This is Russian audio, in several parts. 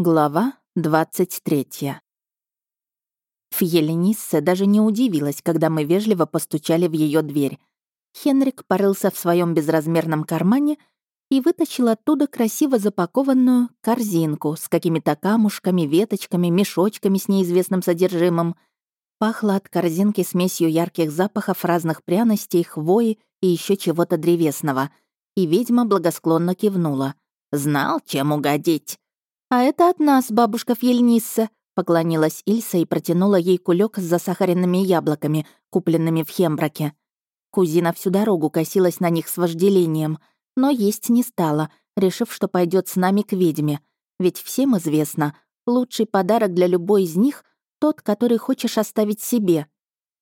Глава 23. Фьеленисса даже не удивилась, когда мы вежливо постучали в ее дверь. Хенрик порылся в своем безразмерном кармане и вытащил оттуда красиво запакованную корзинку с какими-то камушками, веточками, мешочками с неизвестным содержимым. Пахло от корзинки смесью ярких запахов разных пряностей, хвои и еще чего-то древесного. И ведьма благосклонно кивнула. «Знал, чем угодить». «А это от нас, бабушка Фьельнисса», — поклонилась Ильса и протянула ей кулек с засахаренными яблоками, купленными в Хембраке. Кузина всю дорогу косилась на них с вожделением, но есть не стала, решив, что пойдет с нами к ведьме. Ведь всем известно, лучший подарок для любой из них — тот, который хочешь оставить себе.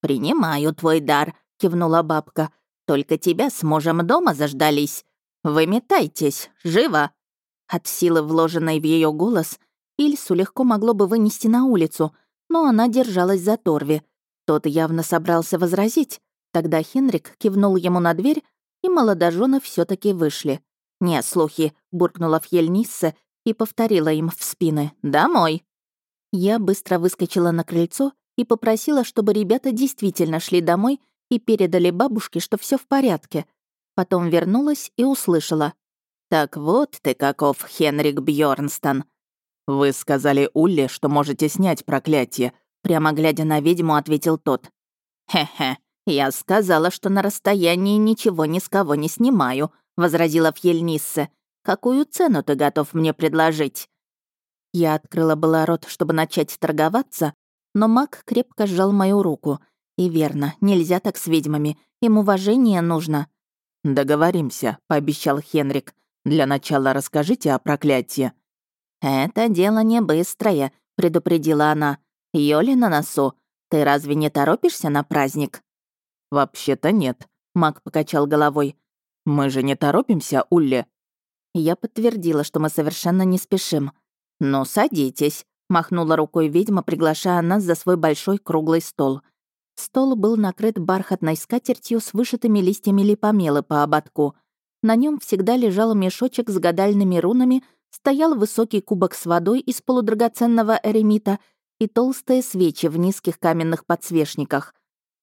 «Принимаю твой дар», — кивнула бабка. «Только тебя с мужем дома заждались. Выметайтесь, живо!» От силы, вложенной в ее голос, Ильсу легко могло бы вынести на улицу, но она держалась за Торви. Тот явно собрался возразить. Тогда Хенрик кивнул ему на дверь, и молодожены все таки вышли. «Не, слухи», — буркнула Фьельниссе и повторила им в спины. «Домой». Я быстро выскочила на крыльцо и попросила, чтобы ребята действительно шли домой и передали бабушке, что все в порядке. Потом вернулась и услышала. «Так вот ты каков, Хенрик Бьорнстон. «Вы сказали Улле, что можете снять проклятие», прямо глядя на ведьму, ответил тот. «Хе-хе, я сказала, что на расстоянии ничего ни с кого не снимаю», возразила Фьельниссе. «Какую цену ты готов мне предложить?» Я открыла была рот, чтобы начать торговаться, но маг крепко сжал мою руку. И верно, нельзя так с ведьмами, им уважение нужно. «Договоримся», — пообещал Хенрик. Для начала расскажите о проклятии». «Это дело не быстрое», — предупредила она. «Йоли на носу. Ты разве не торопишься на праздник?» «Вообще-то нет», — Мак покачал головой. «Мы же не торопимся, Улли?» Я подтвердила, что мы совершенно не спешим. «Ну, садитесь», — махнула рукой ведьма, приглашая нас за свой большой круглый стол. Стол был накрыт бархатной скатертью с вышитыми листьями липомелы по ободку — на нем всегда лежал мешочек с гадальными рунами, стоял высокий кубок с водой из полудрагоценного эремита и толстые свечи в низких каменных подсвечниках.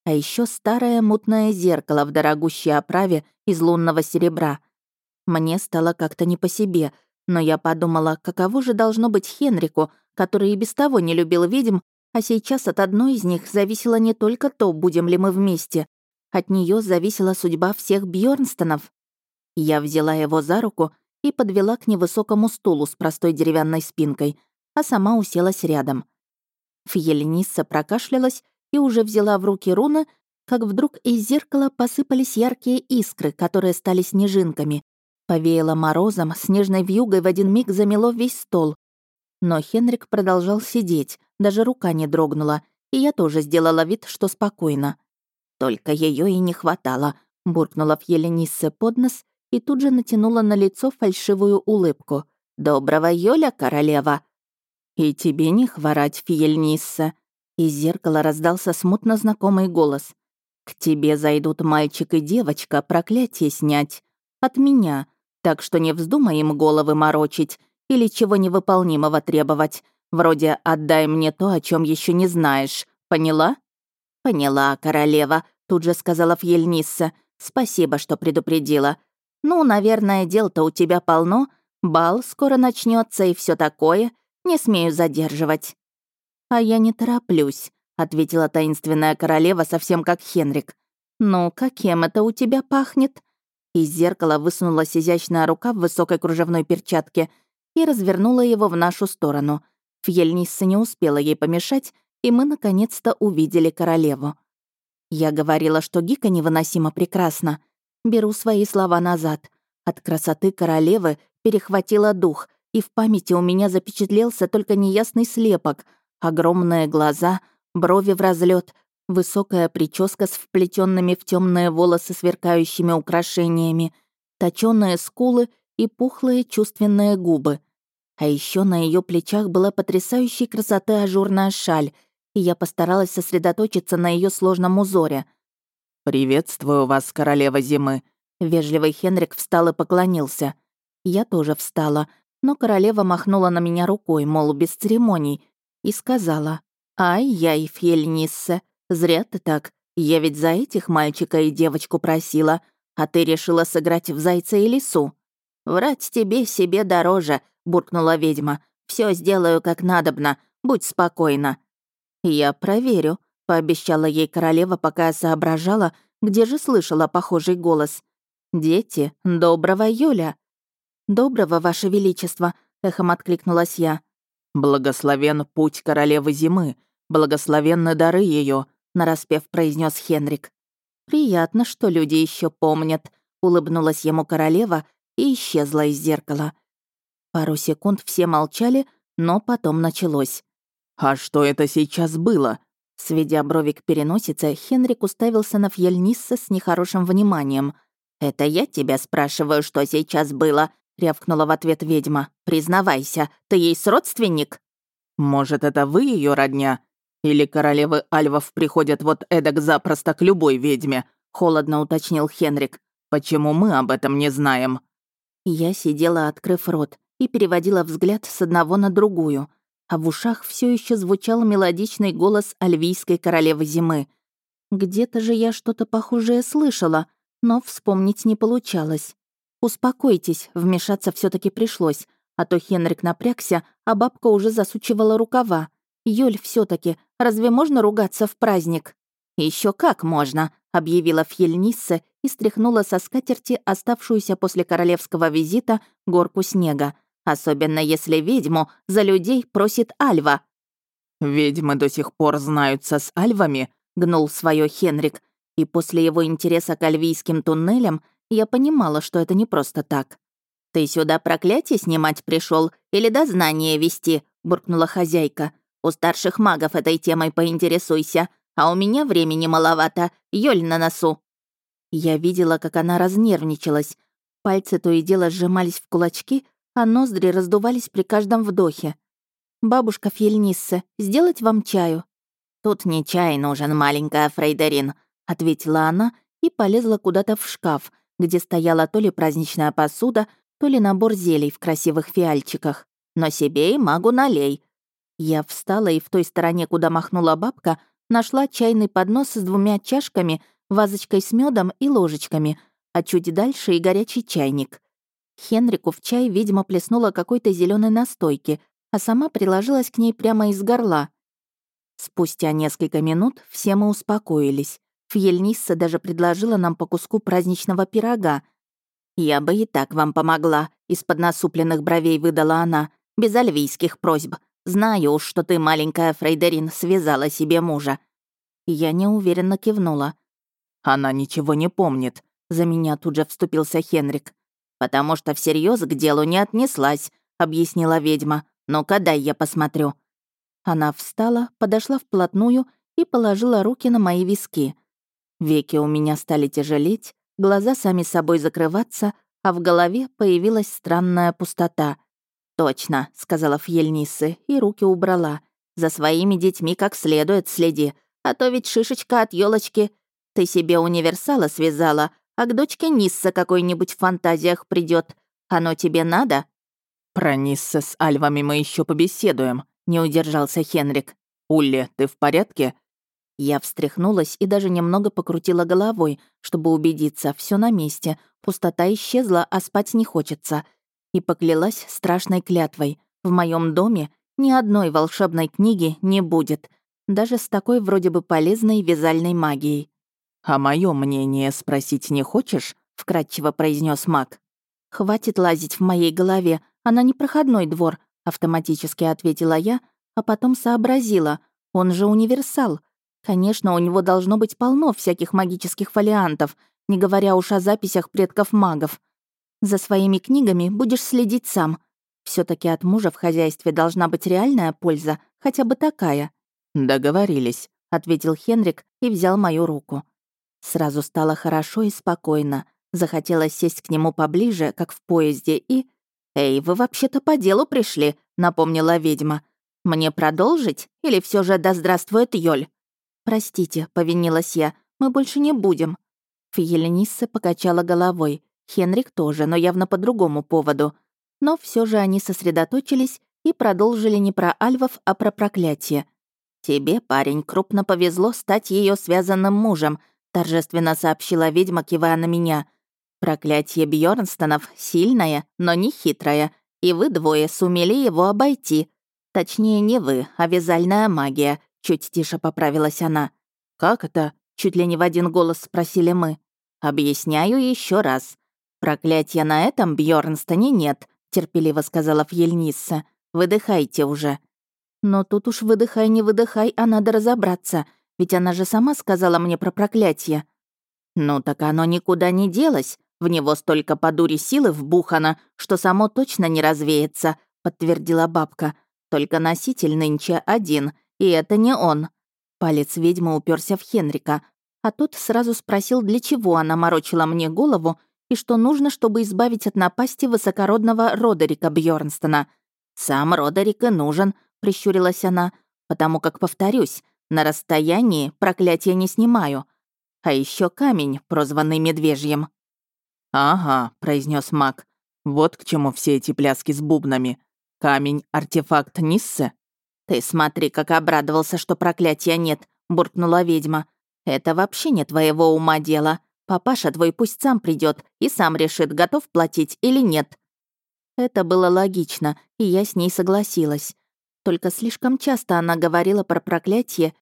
А еще старое мутное зеркало в дорогущей оправе из лунного серебра. Мне стало как-то не по себе, но я подумала, каково же должно быть Хенрику, который и без того не любил ведьм, а сейчас от одной из них зависело не только то, будем ли мы вместе. От нее зависела судьба всех Бьорнстонов. Я взяла его за руку и подвела к невысокому стулу с простой деревянной спинкой, а сама уселась рядом. Фьелинисса прокашлялась и уже взяла в руки руны, как вдруг из зеркала посыпались яркие искры, которые стали снежинками. Повеяло морозом, снежной вьюгой в один миг замело весь стол. Но Хенрик продолжал сидеть, даже рука не дрогнула, и я тоже сделала вид, что спокойно. Только ее и не хватало, буркнула Фьелиниссе под нос и тут же натянула на лицо фальшивую улыбку. «Доброго Йоля, королева!» «И тебе не хворать, Фиельнисса!» Из зеркала раздался смутно знакомый голос. «К тебе зайдут мальчик и девочка проклятие снять. От меня. Так что не вздумай им головы морочить или чего невыполнимого требовать. Вроде «отдай мне то, о чем еще не знаешь». Поняла?» «Поняла, королева», — тут же сказала Фьельнисса. «Спасибо, что предупредила. «Ну, наверное, дел-то у тебя полно, бал скоро начнется и все такое, не смею задерживать». «А я не тороплюсь», — ответила таинственная королева совсем как Хенрик. «Ну, каким это у тебя пахнет?» Из зеркала высунулась изящная рука в высокой кружевной перчатке и развернула его в нашу сторону. Фьельнисса не успела ей помешать, и мы наконец-то увидели королеву. Я говорила, что Гика невыносимо прекрасна, Беру свои слова назад. От красоты королевы перехватила дух, и в памяти у меня запечатлелся только неясный слепок. Огромные глаза, брови в разлет, высокая прическа с вплетенными в темные волосы сверкающими украшениями, точёные скулы и пухлые чувственные губы. А еще на ее плечах была потрясающей красоты ажурная шаль, и я постаралась сосредоточиться на ее сложном узоре — «Приветствую вас, королева зимы». Вежливый Хенрик встал и поклонился. Я тоже встала, но королева махнула на меня рукой, мол, без церемоний, и сказала, «Ай-яй, Фьельниссе, зря ты так. Я ведь за этих мальчика и девочку просила, а ты решила сыграть в зайца и лису». «Врать тебе себе дороже», — буркнула ведьма. Все сделаю как надобно, будь спокойна». «Я проверю», — пообещала ей королева, пока соображала, где же слышала похожий голос. «Дети, доброго Юля». «Доброго, Ваше Величество», — эхом откликнулась я. «Благословен путь королевы зимы, благословенны дары ее, нараспев произнес Хенрик. «Приятно, что люди еще помнят», — улыбнулась ему королева и исчезла из зеркала. Пару секунд все молчали, но потом началось. «А что это сейчас было?» Сведя брови к переносице, Хенрик уставился на Фьельнисса с нехорошим вниманием. «Это я тебя спрашиваю, что сейчас было?» — рявкнула в ответ ведьма. «Признавайся, ты ей родственник?» «Может, это вы ее родня? Или королевы альвов приходят вот эдак запросто к любой ведьме?» — холодно уточнил Хенрик. «Почему мы об этом не знаем?» Я сидела, открыв рот и переводила взгляд с одного на другую, а в ушах все еще звучал мелодичный голос альвийской королевы зимы. Где-то же я что-то похожее слышала, но вспомнить не получалось. «Успокойтесь», вмешаться все таки пришлось, а то Хенрик напрягся, а бабка уже засучивала рукава. «Юль, все таки разве можно ругаться в праздник?» Еще как можно», — объявила Фьельниссе и стряхнула со скатерти оставшуюся после королевского визита горку снега. Особенно если ведьму за людей просит Альва. «Ведьмы до сих пор знаются с Альвами», — гнул свое Хенрик. И после его интереса к альвийским туннелям я понимала, что это не просто так. «Ты сюда проклятие снимать пришел или дознание вести?» — буркнула хозяйка. «У старших магов этой темой поинтересуйся, а у меня времени маловато, ёль на носу». Я видела, как она разнервничалась. Пальцы то и дело сжимались в кулачки, а ноздри раздувались при каждом вдохе. «Бабушка Фельниссе, сделать вам чаю?» «Тут не чай нужен, маленькая Фрейдерин», — ответила она и полезла куда-то в шкаф, где стояла то ли праздничная посуда, то ли набор зелий в красивых фиальчиках. «Но себе и магу налей». Я встала и в той стороне, куда махнула бабка, нашла чайный поднос с двумя чашками, вазочкой с медом и ложечками, а чуть дальше и горячий чайник. Хенрику в чай, видимо, плеснула какой-то зеленой настойки, а сама приложилась к ней прямо из горла. Спустя несколько минут все мы успокоились. Фьельнисса даже предложила нам по куску праздничного пирога. «Я бы и так вам помогла», — из-под насупленных бровей выдала она, без альвийских просьб. «Знаю уж, что ты, маленькая Фрейдерин, связала себе мужа». Я неуверенно кивнула. «Она ничего не помнит», — за меня тут же вступился Хенрик потому что всерьез к делу не отнеслась», — объяснила ведьма. «Ну-ка, дай я посмотрю». Она встала, подошла вплотную и положила руки на мои виски. Веки у меня стали тяжелеть, глаза сами собой закрываться, а в голове появилась странная пустота. «Точно», — сказала Фьельниссе, и руки убрала. «За своими детьми как следует следи, а то ведь шишечка от елочки. Ты себе универсала связала, а к дочке Нисса какой-нибудь в фантазиях придет. Оно тебе надо?» «Про Нисса с Альвами мы еще побеседуем», — не удержался Хенрик. «Улли, ты в порядке?» Я встряхнулась и даже немного покрутила головой, чтобы убедиться, все на месте, пустота исчезла, а спать не хочется. И поклялась страшной клятвой. В моем доме ни одной волшебной книги не будет, даже с такой вроде бы полезной вязальной магией. «А мое мнение спросить не хочешь?» — вкратчиво произнес маг. «Хватит лазить в моей голове, она не проходной двор», — автоматически ответила я, а потом сообразила. Он же универсал. Конечно, у него должно быть полно всяких магических фолиантов, не говоря уж о записях предков магов. За своими книгами будешь следить сам. все таки от мужа в хозяйстве должна быть реальная польза, хотя бы такая». «Договорились», — ответил Хенрик и взял мою руку. Сразу стало хорошо и спокойно. Захотелось сесть к нему поближе, как в поезде, и... «Эй, вы вообще-то по делу пришли», — напомнила ведьма. «Мне продолжить? Или все же да здравствует Йоль?» «Простите», — повинилась я, — «мы больше не будем». Фьеленисса покачала головой. Хенрик тоже, но явно по другому поводу. но все же они сосредоточились и продолжили не про альвов, а про проклятие. «Тебе, парень, крупно повезло стать ее связанным мужем», торжественно сообщила ведьма, кивая на меня. «Проклятие Бьорнстонов сильное, но не хитрое, и вы двое сумели его обойти. Точнее, не вы, а вязальная магия», чуть тише поправилась она. «Как это?» — чуть ли не в один голос спросили мы. «Объясняю еще раз. Проклятия на этом Бьорнстоне нет», — терпеливо сказала Фьельнисса. «Выдыхайте уже». Но тут уж выдыхай, не выдыхай, а надо разобраться, ведь она же сама сказала мне про проклятие. Ну так оно никуда не делось, в него столько по дуре силы вбухано, что само точно не развеется, подтвердила бабка. Только носитель нынче один, и это не он. Палец ведьмы уперся в Хенрика, а тот сразу спросил, для чего она морочила мне голову и что нужно, чтобы избавить от напасти высокородного Родерика Бьорнстона. Сам Родерик и нужен, прищурилась она, потому как, повторюсь, на расстоянии проклятие не снимаю. А еще камень, прозванный медвежьим. «Ага», — произнес маг. «Вот к чему все эти пляски с бубнами. Камень — артефакт Ниссе?» «Ты смотри, как обрадовался, что проклятия нет», — буркнула ведьма. «Это вообще не твоего ума дело. Папаша твой пусть сам придет и сам решит, готов платить или нет». Это было логично, и я с ней согласилась. Только слишком часто она говорила про проклятие,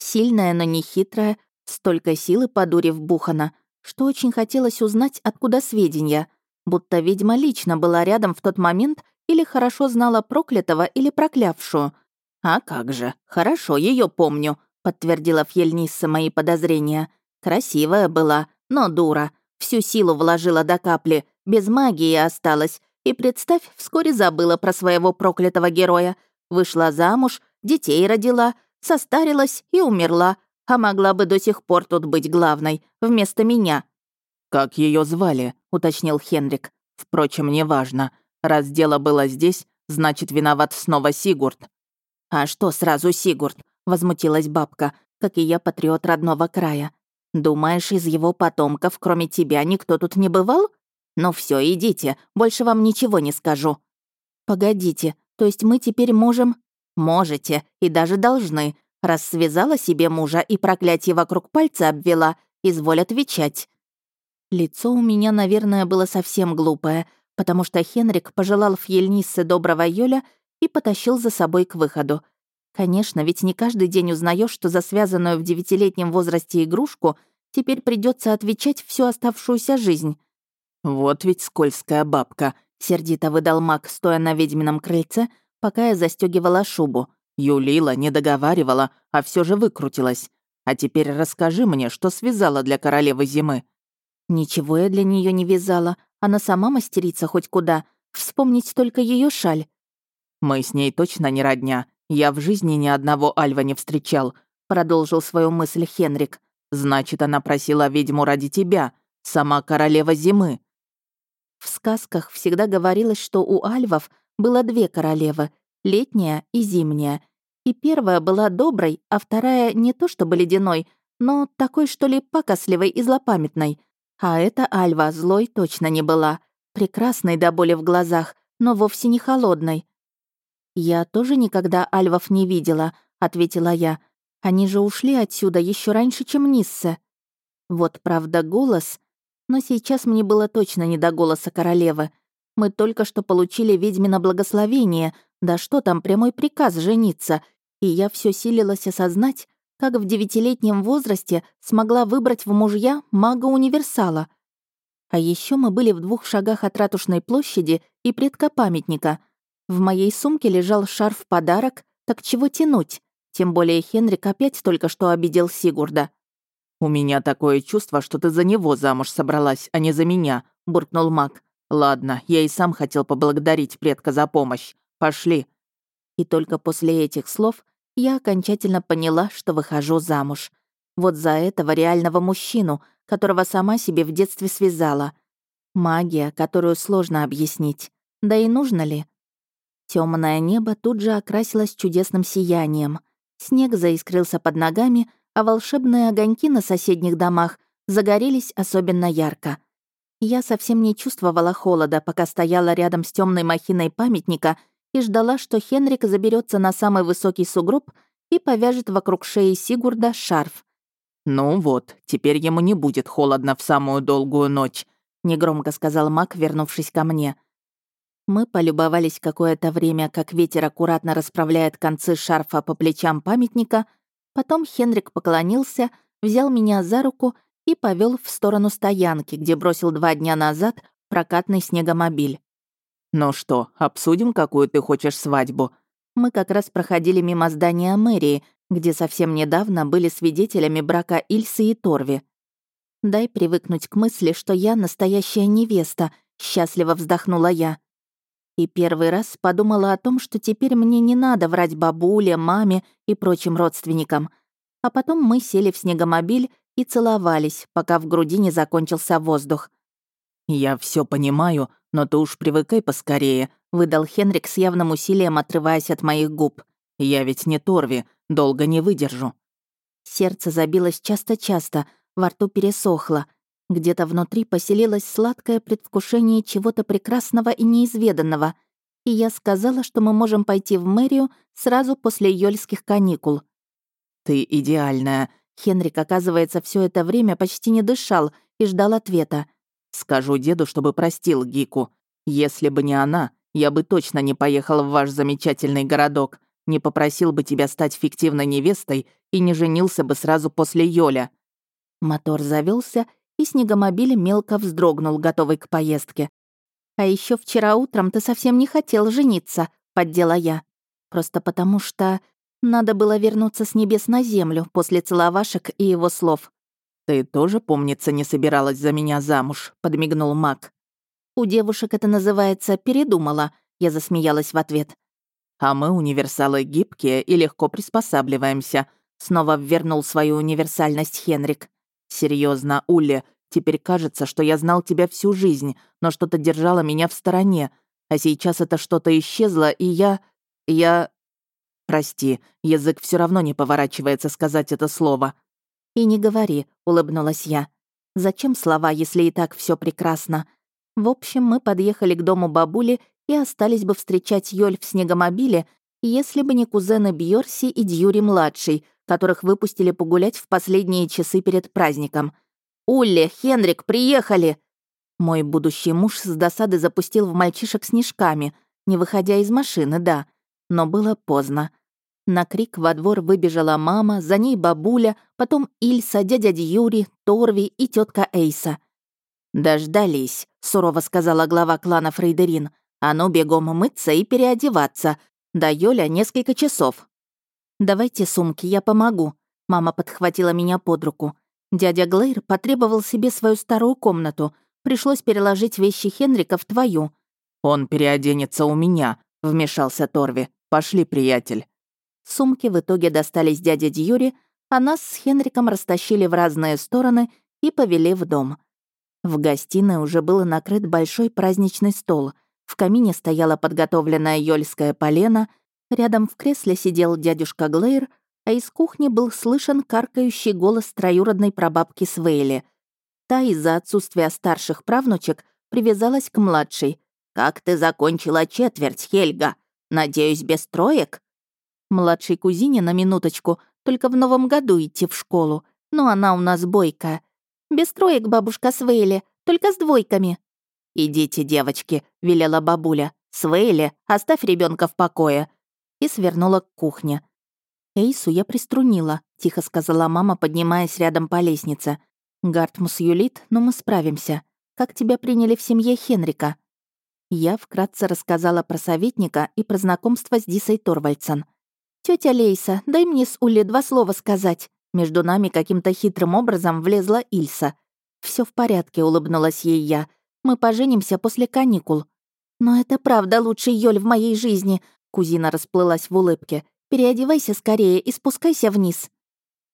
сильное, но не хитрое, столько силы по дуре вбухано, что очень хотелось узнать, откуда сведения, будто ведьма лично была рядом в тот момент или хорошо знала проклятого или проклявшую. «А как же, хорошо, ее помню», — подтвердила Фьельнисса мои подозрения. «Красивая была, но дура. Всю силу вложила до капли, без магии осталась. И, представь, вскоре забыла про своего проклятого героя. Вышла замуж, детей родила, состарилась и умерла, а могла бы до сих пор тут быть главной, вместо меня». «Как ее звали?» — уточнил Хенрик. «Впрочем, неважно. Раз дело было здесь, значит, виноват снова Сигурд». «А что сразу Сигурд?» — возмутилась бабка, как и я патриот родного края. «Думаешь, из его потомков, кроме тебя, никто тут не бывал? Ну все, идите, больше вам ничего не скажу». «Погодите, то есть мы теперь можем...» «Можете и даже должны. Раз связала себе мужа и проклятие вокруг пальца обвела, изволь отвечать». Лицо у меня, наверное, было совсем глупое, потому что Хенрик пожелал Фьельниссе доброго Йоля и потащил за собой к выходу. Конечно, ведь не каждый день узнаешь, что за связанную в девятилетнем возрасте игрушку теперь придется отвечать всю оставшуюся жизнь. «Вот ведь скользкая бабка», Сердито выдал маг, стоя на ведьмином крыльце, пока я застегивала шубу. Юлила, не договаривала, а все же выкрутилась. А теперь расскажи мне, что связала для королевы зимы. Ничего я для нее не вязала. Она сама мастерица хоть куда. Вспомнить только ее шаль. Мы с ней точно не родня. Я в жизни ни одного Альва не встречал, продолжил свою мысль Хенрик. Значит, она просила ведьму ради тебя, сама королева зимы. В сказках всегда говорилось, что у альвов было две королевы — летняя и зимняя. И первая была доброй, а вторая не то чтобы ледяной, но такой, что ли, пакосливой и злопамятной. А эта альва злой точно не была. Прекрасной до боли в глазах, но вовсе не холодной. «Я тоже никогда альвов не видела», — ответила я. «Они же ушли отсюда еще раньше, чем Нисса». Вот, правда, голос но сейчас мне было точно не до голоса королевы. Мы только что получили ведьмино благословение, да что там, прямой приказ жениться, и я все силилась осознать, как в девятилетнем возрасте смогла выбрать в мужья мага-универсала. А еще мы были в двух шагах от Ратушной площади и предка-памятника. В моей сумке лежал шарф-подарок, так чего тянуть? Тем более Хенрик опять только что обидел Сигурда. «У меня такое чувство, что ты за него замуж собралась, а не за меня», — буркнул маг. «Ладно, я и сам хотел поблагодарить предка за помощь. Пошли». И только после этих слов я окончательно поняла, что выхожу замуж. Вот за этого реального мужчину, которого сама себе в детстве связала. Магия, которую сложно объяснить. Да и нужно ли? Темное небо тут же окрасилось чудесным сиянием. Снег заискрился под ногами, а волшебные огоньки на соседних домах загорелись особенно ярко. Я совсем не чувствовала холода, пока стояла рядом с темной махиной памятника и ждала, что Хенрик заберется на самый высокий сугроб и повяжет вокруг шеи Сигурда шарф. «Ну вот, теперь ему не будет холодно в самую долгую ночь», — негромко сказал маг, вернувшись ко мне. Мы полюбовались какое-то время, как ветер аккуратно расправляет концы шарфа по плечам памятника, потом Хенрик поклонился, взял меня за руку и повел в сторону стоянки, где бросил два дня назад прокатный снегомобиль. «Ну что, обсудим, какую ты хочешь свадьбу?» Мы как раз проходили мимо здания мэрии, где совсем недавно были свидетелями брака Ильсы и Торви. «Дай привыкнуть к мысли, что я настоящая невеста», — счастливо вздохнула я. И первый раз подумала о том, что теперь мне не надо врать бабуле, маме и прочим родственникам. А потом мы сели в снегомобиль и целовались, пока в груди не закончился воздух. «Я все понимаю, но ты уж привыкай поскорее», — выдал Хенрик с явным усилием, отрываясь от моих губ. «Я ведь не Торви, долго не выдержу». Сердце забилось часто-часто, во рту пересохло. Где-то внутри поселилось сладкое предвкушение чего-то прекрасного и неизведанного. И я сказала, что мы можем пойти в мэрию сразу после ёльских каникул. «Ты идеальная», Хенрик, оказывается, все это время почти не дышал и ждал ответа. «Скажу деду, чтобы простил Гику. Если бы не она, я бы точно не поехал в ваш замечательный городок, не попросил бы тебя стать фиктивной невестой и не женился бы сразу после Йоля». Мотор завелся, и снегомобиль мелко вздрогнул, готовый к поездке. «А еще вчера утром ты совсем не хотел жениться», — поддела я. «Просто потому что надо было вернуться с небес на землю после целовашек и его слов. «Ты тоже, помнится, не собиралась за меня замуж», — подмигнул Мак. «У девушек это называется «передумала», — я засмеялась в ответ. «А мы универсалы гибкие и легко приспосабливаемся», — снова ввернул свою универсальность Хенрик. Серьезно, Улли, теперь кажется, что я знал тебя всю жизнь, но что-то держало меня в стороне, а сейчас это что-то исчезло, и я... я... «Прости, язык все равно не поворачивается сказать это слово». «И не говори», — улыбнулась я. «Зачем слова, если и так все прекрасно?» В общем, мы подъехали к дому бабули и остались бы встречать Йоль в снегомобиле, если бы не кузены Бьорси и Дьюри-младший, которых выпустили погулять в последние часы перед праздником. «Улли, Хенрик, приехали!» Мой будущий муж с досады запустил в мальчишек снежками, не выходя из машины, да. Но было поздно. На крик во двор выбежала мама, за ней бабуля, потом Ильса, дядя Юрий, Торви и тетка Эйса. «Дождались», — сурово сказала глава клана Фрейдерин. «А ну бегом мыться и переодеваться. До Йоля несколько часов». «Давайте сумки, я помогу». Мама подхватила меня под руку. Дядя Глейр потребовал себе свою старую комнату. Пришлось переложить вещи Хенрика в твою. «Он переоденется у меня», — вмешался Торви. «Пошли, приятель». Сумки в итоге достались дяде Дьюри, а нас с Хенриком растащили в разные стороны и повели в дом. В гостиной уже был накрыт большой праздничный стол. В камине стояла подготовленная ёльская полена, рядом в кресле сидел дядюшка Глейр, а из кухни был слышен каркающий голос троюродной прабабки Свейли. Та из-за отсутствия старших правнучек привязалась к младшей. «Как ты закончила четверть, Хельга? Надеюсь, без троек?» Младшей кузине на минуточку, только в новом году идти в школу. Но она у нас бойкая. Без троек, бабушка Свейли, только с двойками. «Идите, девочки», — велела бабуля. «Свейли, оставь ребенка в покое». И свернула к кухне. «Эйсу я приструнила», — тихо сказала мама, поднимаясь рядом по лестнице. «Гартмус юлит, но мы справимся. Как тебя приняли в семье Хенрика?» Я вкратце рассказала про советника и про знакомство с Дисой Торвальдсон. Тетя Лейса, дай мне с Улли два слова сказать». Между нами каким-то хитрым образом влезла Ильса. Все в порядке», — улыбнулась ей я. «Мы поженимся после каникул». «Но это правда лучший Йоль в моей жизни», — кузина расплылась в улыбке. «Переодевайся скорее и спускайся вниз».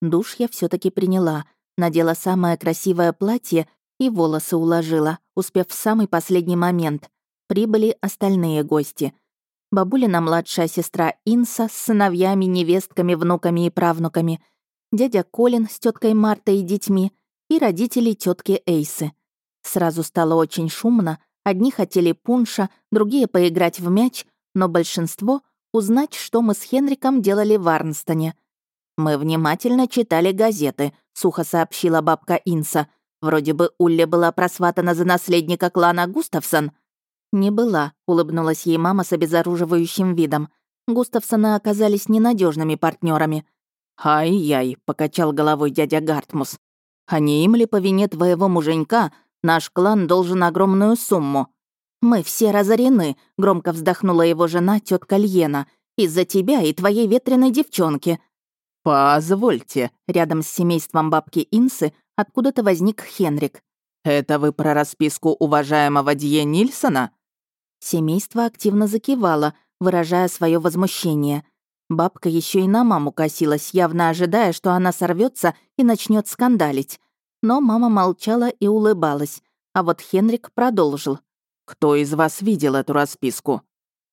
Душ я все таки приняла, надела самое красивое платье и волосы уложила, успев в самый последний момент. Прибыли остальные гости — бабулина младшая сестра Инса с сыновьями, невестками, внуками и правнуками, дядя Колин с теткой Мартой и детьми и родители тетки Эйсы. Сразу стало очень шумно, одни хотели пунша, другие поиграть в мяч, но большинство — узнать, что мы с Хенриком делали в Арнстоне. «Мы внимательно читали газеты», — сухо сообщила бабка Инса. «Вроде бы Улле была просватана за наследника клана Густавсон». «Не была», — улыбнулась ей мама с обезоруживающим видом. Густавсоны оказались ненадежными партнерами. «Ай-яй», — покачал головой дядя Гартмус. «А не им ли по вине твоего муженька наш клан должен огромную сумму?» «Мы все разорены», — громко вздохнула его жена, тетка Льена. «Из-за тебя и твоей ветреной девчонки». «Позвольте», — рядом с семейством бабки Инсы откуда-то возник Хенрик. «Это вы про расписку уважаемого Дье Нильсона?» Семейство активно закивало, выражая свое возмущение. Бабка еще и на маму косилась, явно ожидая, что она сорвется и начнет скандалить. Но мама молчала и улыбалась, а вот Хенрик продолжил. «Кто из вас видел эту расписку?»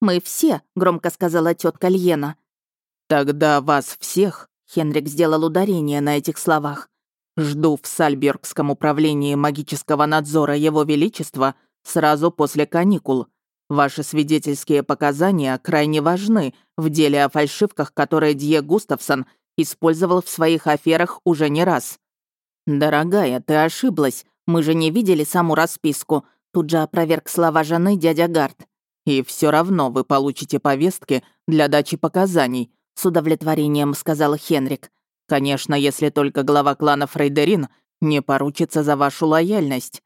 «Мы все», — громко сказала тетка Льена. «Тогда вас всех», — Хенрик сделал ударение на этих словах, «жду в Сальбергском управлении магического надзора Его Величества сразу после каникул. Ваши свидетельские показания крайне важны в деле о фальшивках, которые Дье Густавсон использовал в своих аферах уже не раз. «Дорогая, ты ошиблась. Мы же не видели саму расписку», тут же опроверг слова жены дядя Гард. «И все равно вы получите повестки для дачи показаний», с удовлетворением сказал Хенрик. «Конечно, если только глава клана Фрейдерин не поручится за вашу лояльность.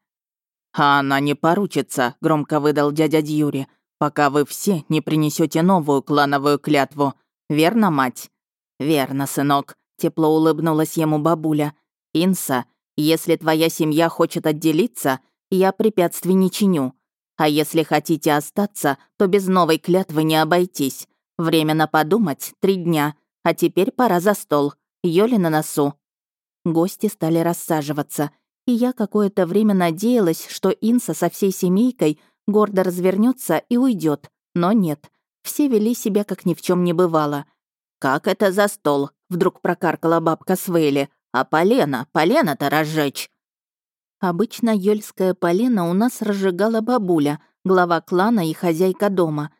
«А она не поручится», — громко выдал дядя Дьюри, «пока вы все не принесете новую клановую клятву. Верно, мать?» «Верно, сынок», — тепло улыбнулась ему бабуля. «Инса, если твоя семья хочет отделиться, я препятствий не чиню. А если хотите остаться, то без новой клятвы не обойтись. Временно подумать — три дня. А теперь пора за стол. Йоли на носу». Гости стали рассаживаться — и я какое-то время надеялась, что Инса со всей семейкой гордо развернется и уйдет, но нет. Все вели себя, как ни в чем не бывало. «Как это за стол?» — вдруг прокаркала бабка Свейли. «А полено? Полено-то разжечь!» Обычно ёльское полено у нас разжигала бабуля, глава клана и хозяйка дома.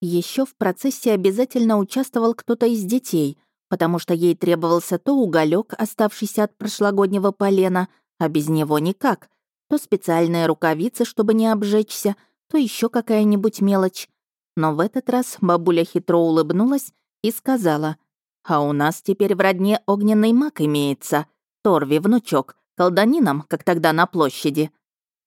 Еще в процессе обязательно участвовал кто-то из детей, потому что ей требовался то уголек, оставшийся от прошлогоднего полена — а без него никак. То специальные рукавицы, чтобы не обжечься, то еще какая-нибудь мелочь. Но в этот раз бабуля хитро улыбнулась и сказала, «А у нас теперь в родне огненный маг имеется. Торви, внучок, колданином, как тогда на площади».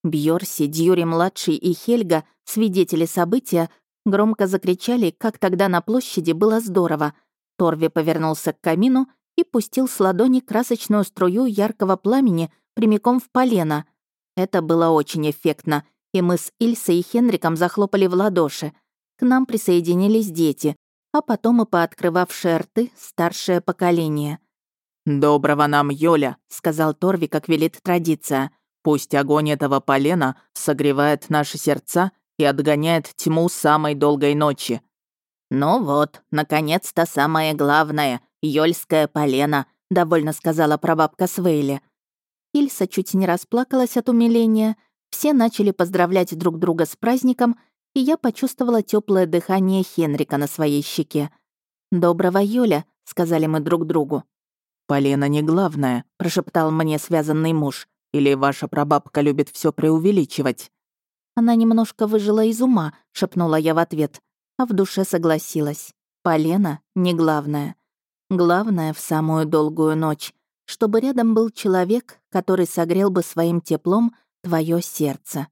Бьорси, Дьюри-младший и Хельга, свидетели события, громко закричали, как тогда на площади было здорово. Торви повернулся к камину и пустил с ладони красочную струю яркого пламени прямиком в полено. Это было очень эффектно, и мы с Ильсой и Хенриком захлопали в ладоши. К нам присоединились дети, а потом и пооткрывавшие рты старшее поколение. «Доброго нам, Йоля», — сказал Торви, как велит традиция. «Пусть огонь этого полена согревает наши сердца и отгоняет тьму самой долгой ночи». «Ну вот, наконец-то самое главное, Йольское полено», — довольно сказала прабабка Свейли. Ильса чуть не расплакалась от умиления, все начали поздравлять друг друга с праздником, и я почувствовала теплое дыхание Хенрика на своей щеке. «Доброго Юля», — сказали мы друг другу. «Полена не главное», — прошептал мне связанный муж. «Или ваша прабабка любит все преувеличивать?» Она немножко выжила из ума, шепнула я в ответ, а в душе согласилась. Полена не главное. Главное в самую долгую ночь чтобы рядом был человек, который согрел бы своим теплом твое сердце.